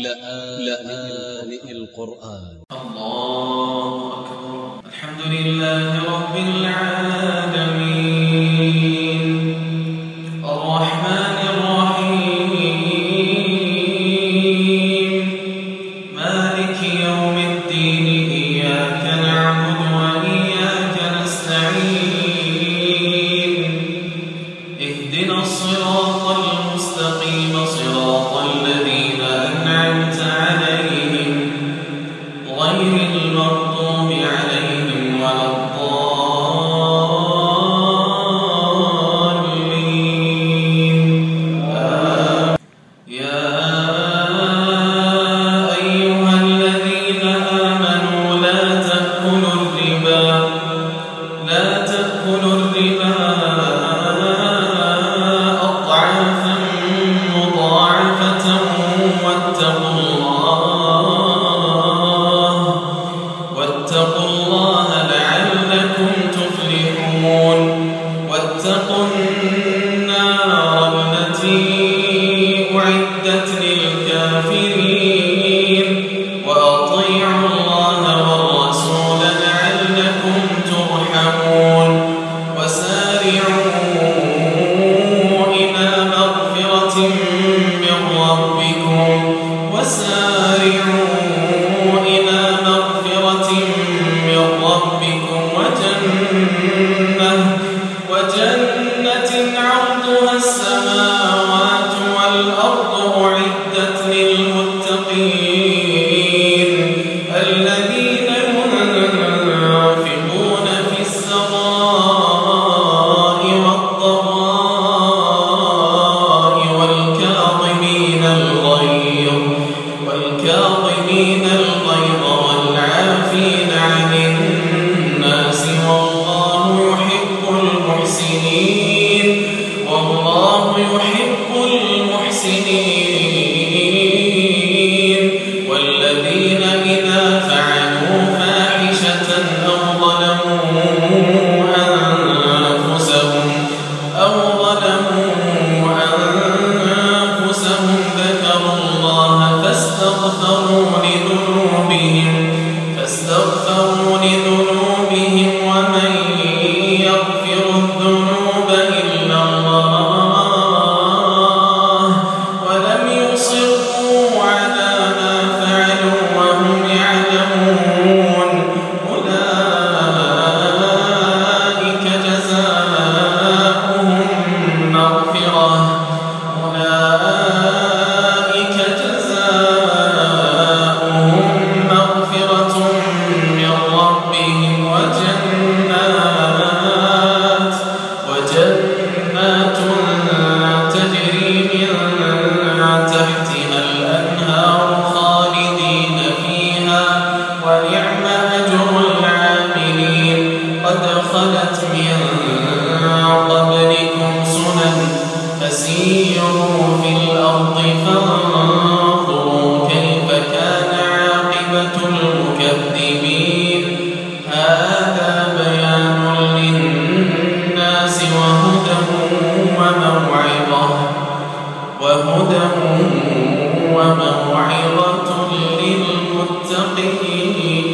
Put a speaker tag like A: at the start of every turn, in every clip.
A: لآن القرآن.
B: الله أكبر لله رب الرحمن ربكم وجنة بهم وهدى وموعظة. للمتقين.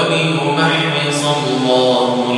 B: وبهم احرص الله